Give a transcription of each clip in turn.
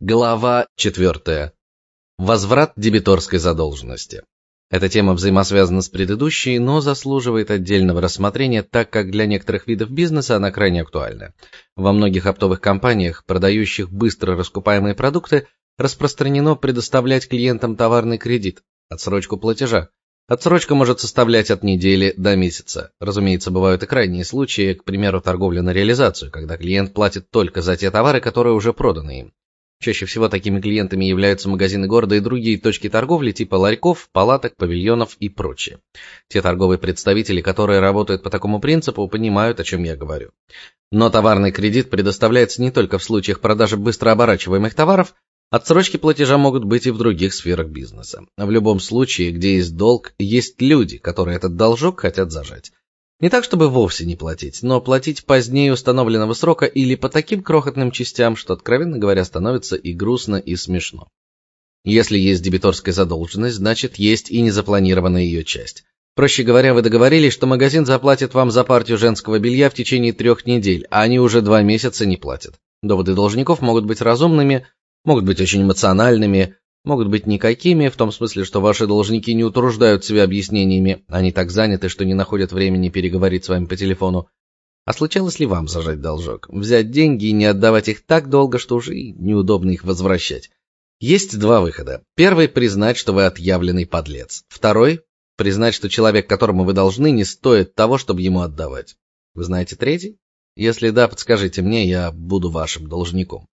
Глава 4. Возврат дебиторской задолженности. Эта тема взаимосвязана с предыдущей, но заслуживает отдельного рассмотрения, так как для некоторых видов бизнеса она крайне актуальна. Во многих оптовых компаниях, продающих быстро раскупаемые продукты, распространено предоставлять клиентам товарный кредит, отсрочку платежа. Отсрочка может составлять от недели до месяца. Разумеется, бывают и крайние случаи, к примеру, торговля на реализацию, когда клиент платит только за те товары, которые уже проданы им. Чаще всего такими клиентами являются магазины города и другие точки торговли типа ларьков, палаток, павильонов и прочее. Те торговые представители, которые работают по такому принципу, понимают, о чем я говорю. Но товарный кредит предоставляется не только в случаях продажи быстро оборачиваемых товаров, отсрочки платежа могут быть и в других сферах бизнеса. В любом случае, где есть долг, есть люди, которые этот должок хотят зажать. Не так, чтобы вовсе не платить, но платить позднее установленного срока или по таким крохотным частям, что, откровенно говоря, становится и грустно, и смешно. Если есть дебиторская задолженность, значит, есть и незапланированная ее часть. Проще говоря, вы договорились, что магазин заплатит вам за партию женского белья в течение трех недель, а они уже два месяца не платят. Доводы должников могут быть разумными, могут быть очень эмоциональными, могут быть никакими, в том смысле, что ваши должники не утруждают себя объяснениями, они так заняты, что не находят времени переговорить с вами по телефону. А случалось ли вам зажать должок, взять деньги и не отдавать их так долго, что уже неудобно их возвращать? Есть два выхода. Первый признать, что вы отъявленный подлец. Второй признать, что человек, которому вы должны, не стоит того, чтобы ему отдавать. Вы знаете третий? Если да, подскажите мне, я буду вашим должником.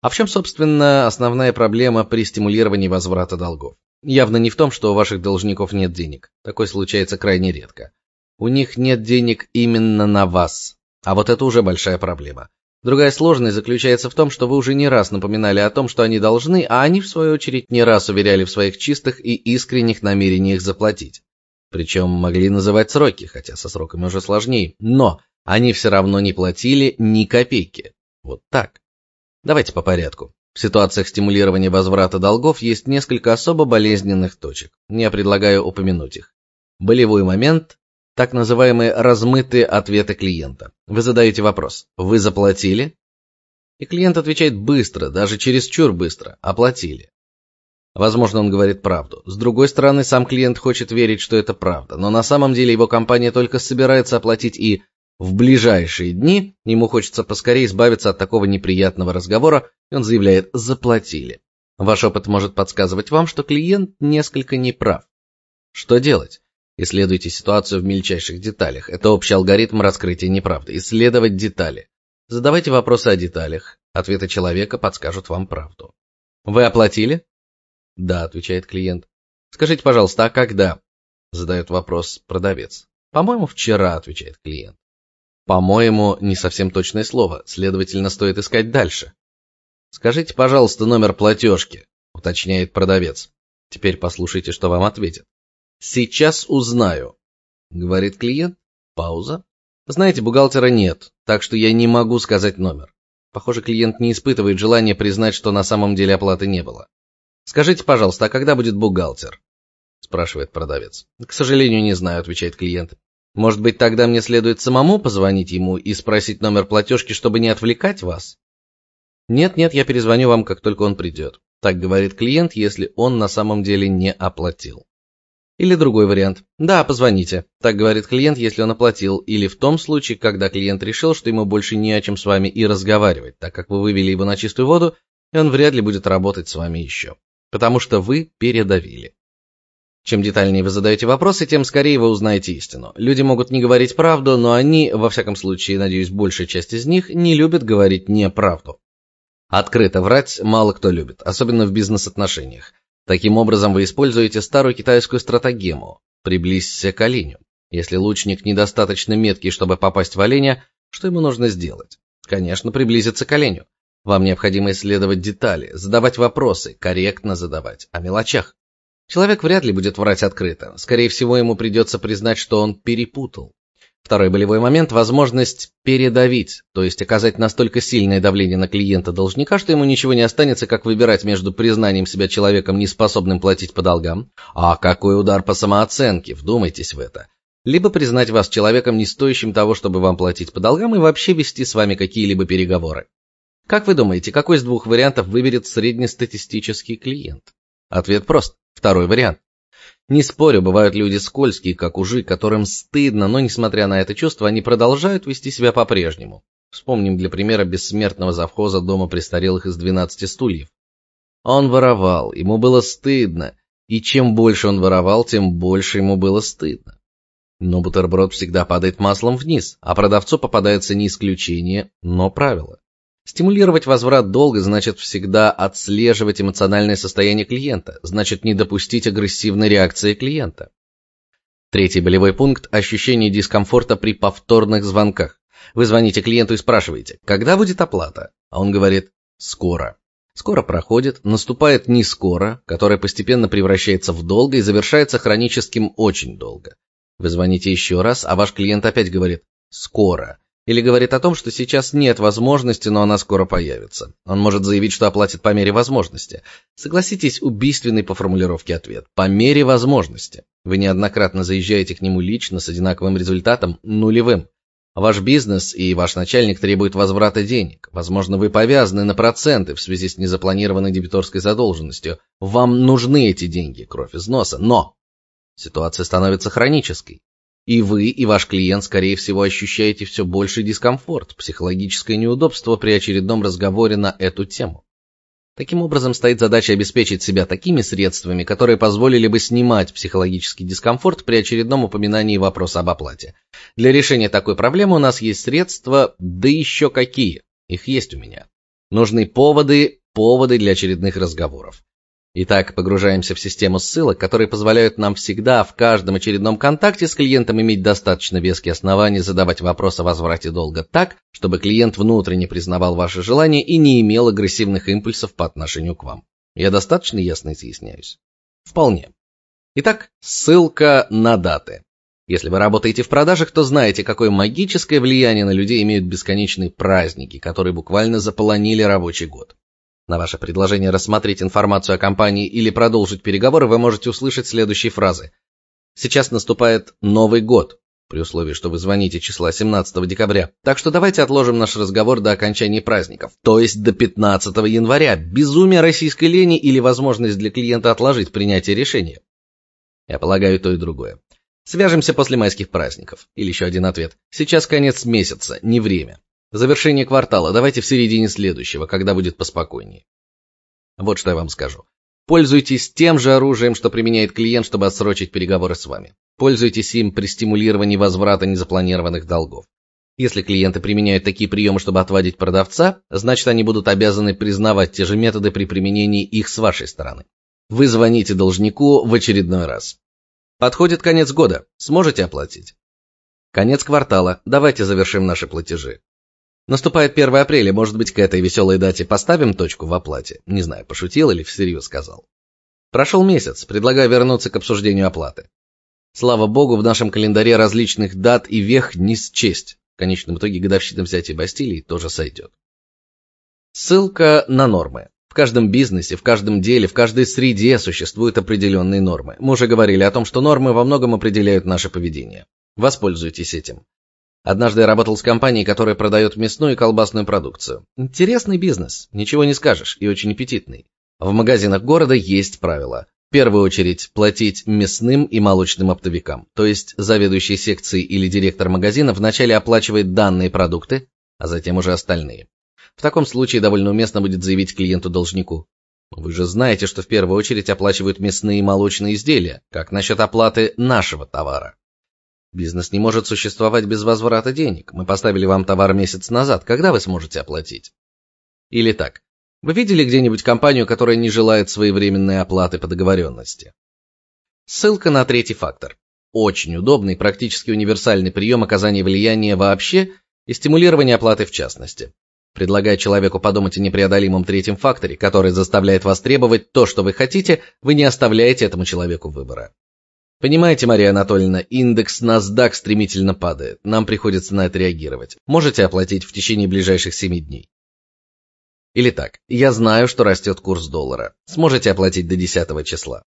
А в чем, собственно, основная проблема при стимулировании возврата долгов? Явно не в том, что у ваших должников нет денег. Такое случается крайне редко. У них нет денег именно на вас. А вот это уже большая проблема. Другая сложность заключается в том, что вы уже не раз напоминали о том, что они должны, а они в свою очередь не раз уверяли в своих чистых и искренних намерениях заплатить. Причем могли называть сроки, хотя со сроками уже сложнее, но они все равно не платили ни копейки. Вот так. Давайте по порядку. В ситуациях стимулирования возврата долгов есть несколько особо болезненных точек. Я предлагаю упомянуть их. Болевой момент, так называемые размытые ответы клиента. Вы задаете вопрос: "Вы заплатили?" И клиент отвечает быстро, даже чересчур быстро: "Оплатили". Возможно, он говорит правду. С другой стороны, сам клиент хочет верить, что это правда, но на самом деле его компания только собирается оплатить и в ближайшие дни ему хочется поскорее избавиться от такого неприятного разговора, и он заявляет: "Заплатили". Ваш опыт может подсказывать вам, что клиент несколько неправ. Что делать? Исследуйте ситуацию в мельчайших деталях. Это общий алгоритм раскрытия неправды. Исследовать детали. Задавайте вопросы о деталях. Ответы человека подскажут вам правду. Вы оплатили? Да, отвечает клиент. Скажите, пожалуйста, а когда? задает вопрос продавец. По-моему, вчера, отвечает клиент. По-моему, не совсем точное слово, следовательно, стоит искать дальше. Скажите, пожалуйста, номер платежки», — уточняет продавец. Теперь послушайте, что вам ответят. Сейчас узнаю, говорит клиент. Пауза. Знаете, бухгалтера нет, так что я не могу сказать номер. Похоже, клиент не испытывает желания признать, что на самом деле оплаты не было. Скажите, пожалуйста, а когда будет бухгалтер? спрашивает продавец. К сожалению, не знаю, отвечает клиент. Может быть, тогда мне следует самому позвонить ему и спросить номер платежки, чтобы не отвлекать вас? Нет, нет, я перезвоню вам, как только он придет. Так говорит клиент, если он на самом деле не оплатил. Или другой вариант. Да, позвоните. Так говорит клиент, если он оплатил, или в том случае, когда клиент решил, что ему больше не о чем с вами и разговаривать, так как вы вывели его на чистую воду, и он вряд ли будет работать с вами еще, потому что вы передавили. Чем детальнее вы задаете вопросы, тем скорее вы узнаете истину. Люди могут не говорить правду, но они, во всяком случае, надеюсь, большая часть из них не любят говорить неправду. Открыто врать мало кто любит, особенно в бизнес-отношениях. Таким образом, вы используете старую китайскую стратагему: приблизься к оленю. Если лучник недостаточно меткий, чтобы попасть в оленя, что ему нужно сделать? Конечно, приблизиться к оленю. Вам необходимо исследовать детали, задавать вопросы, корректно задавать о мелочах. Человек вряд ли будет врать открыто. Скорее всего, ему придется признать, что он перепутал. Второй болевой момент возможность передавить, то есть оказать настолько сильное давление на клиента должника, что ему ничего не останется, как выбирать между признанием себя человеком, неспособным платить по долгам, а какой удар по самооценке, вдумайтесь в это. Либо признать вас человеком, не стоящим того, чтобы вам платить по долгам и вообще вести с вами какие-либо переговоры. Как вы думаете, какой из двух вариантов выберет среднестатистический клиент? Ответ прост. Второй вариант. Не спорю, бывают люди скользкие, как ужи, которым стыдно, но несмотря на это чувство, они продолжают вести себя по-прежнему. Вспомним для примера бессмертного завхоза дома престарелых из 12 стульев. Он воровал, ему было стыдно, и чем больше он воровал, тем больше ему было стыдно. Но бутерброд всегда падает маслом вниз, а продавцу попадается не исключение, но правило. Стимулировать возврат долга значит всегда отслеживать эмоциональное состояние клиента, значит не допустить агрессивной реакции клиента. Третий болевой пункт ощущение дискомфорта при повторных звонках. Вы звоните клиенту и спрашиваете: "Когда будет оплата?" А он говорит: "Скоро". Скоро проходит, наступает не скоро, которое постепенно превращается в долго и завершается хроническим очень долго. Вы звоните еще раз, а ваш клиент опять говорит: "Скоро" или говорит о том, что сейчас нет возможности, но она скоро появится. Он может заявить, что оплатит по мере возможности. Согласитесь, убийственный по формулировке ответ. По мере возможности. Вы неоднократно заезжаете к нему лично с одинаковым результатом нулевым. Ваш бизнес и ваш начальник требуют возврата денег. Возможно, вы повязаны на проценты в связи с незапланированной дебиторской задолженностью. Вам нужны эти деньги, кровь из носа, но ситуация становится хронической. И вы, и ваш клиент, скорее всего, ощущаете все больший дискомфорт, психологическое неудобство при очередном разговоре на эту тему. Таким образом, стоит задача обеспечить себя такими средствами, которые позволили бы снимать психологический дискомфорт при очередном упоминании вопроса об оплате. Для решения такой проблемы у нас есть средства, да еще какие. Их есть у меня. Нужны поводы, поводы для очередных разговоров. Итак, погружаемся в систему ссылок, которые позволяют нам всегда в каждом очередном контакте с клиентом иметь достаточно веские основания задавать вопрос о возврате долга так, чтобы клиент внутренне признавал ваше желание и не имел агрессивных импульсов по отношению к вам. Я достаточно ясно изъясняюсь? Вполне. Итак, ссылка на даты. Если вы работаете в продажах, то знаете, какое магическое влияние на людей имеют бесконечные праздники, которые буквально заполонили рабочий год. На ваше предложение рассмотреть информацию о компании или продолжить переговоры вы можете услышать следующие фразы. Сейчас наступает Новый год, при условии, что вы звоните числа 17 декабря. Так что давайте отложим наш разговор до окончания праздников, то есть до 15 января. Безумие российской лени или возможность для клиента отложить принятие решения. Я полагаю, то и другое. Свяжемся после майских праздников. Или еще один ответ. Сейчас конец месяца, не время. Завершение квартала давайте в середине следующего, когда будет поспокойнее. Вот что я вам скажу. Пользуйтесь тем же оружием, что применяет клиент, чтобы отсрочить переговоры с вами. Пользуйтесь им при стимулировании возврата незапланированных долгов. Если клиенты применяют такие приемы, чтобы отводить продавца, значит, они будут обязаны признавать те же методы при применении их с вашей стороны. Вы звоните должнику в очередной раз. Подходит конец года. Сможете оплатить? Конец квартала. Давайте завершим наши платежи. Наступает 1 апреля, может быть, к этой веселой дате поставим точку в оплате. Не знаю, пошутил или всерьез сказал. Прошел месяц, предлагаю вернуться к обсуждению оплаты. Слава богу, в нашем календаре различных дат и вех не счесть. В конечном итоге годовщина взятия Бастилии тоже сойдет. Ссылка на нормы. В каждом бизнесе, в каждом деле, в каждой среде существуют определенные нормы. Мы уже говорили о том, что нормы во многом определяют наше поведение. Воспользуйтесь этим. Однажды я работал с компанией, которая продает мясную и колбасную продукцию. Интересный бизнес, ничего не скажешь, и очень аппетитный. В магазинах города есть правила. В первую очередь платить мясным и молочным оптовикам, то есть заведующий секцией или директор магазина вначале оплачивает данные продукты, а затем уже остальные. В таком случае довольно уместно будет заявить клиенту-должнику: "Вы же знаете, что в первую очередь оплачивают мясные и молочные изделия. Как насчет оплаты нашего товара?" Бизнес не может существовать без возврата денег. Мы поставили вам товар месяц назад. Когда вы сможете оплатить? Или так. Вы видели где-нибудь компанию, которая не желает своевременной оплаты по договоренности? Ссылка на третий фактор. Очень удобный, практически универсальный прием оказания влияния вообще и стимулирования оплаты в частности. Предлагая человеку подумать о непреодолимом третьем факторе, который заставляет вас требовать то, что вы хотите, вы не оставляете этому человеку выбора. Понимаете, Мария Анатольевна, индекс NASDAQ стремительно падает. Нам приходится на это реагировать. Можете оплатить в течение ближайших семи дней. Или так: я знаю, что растет курс доллара. Сможете оплатить до 10 числа.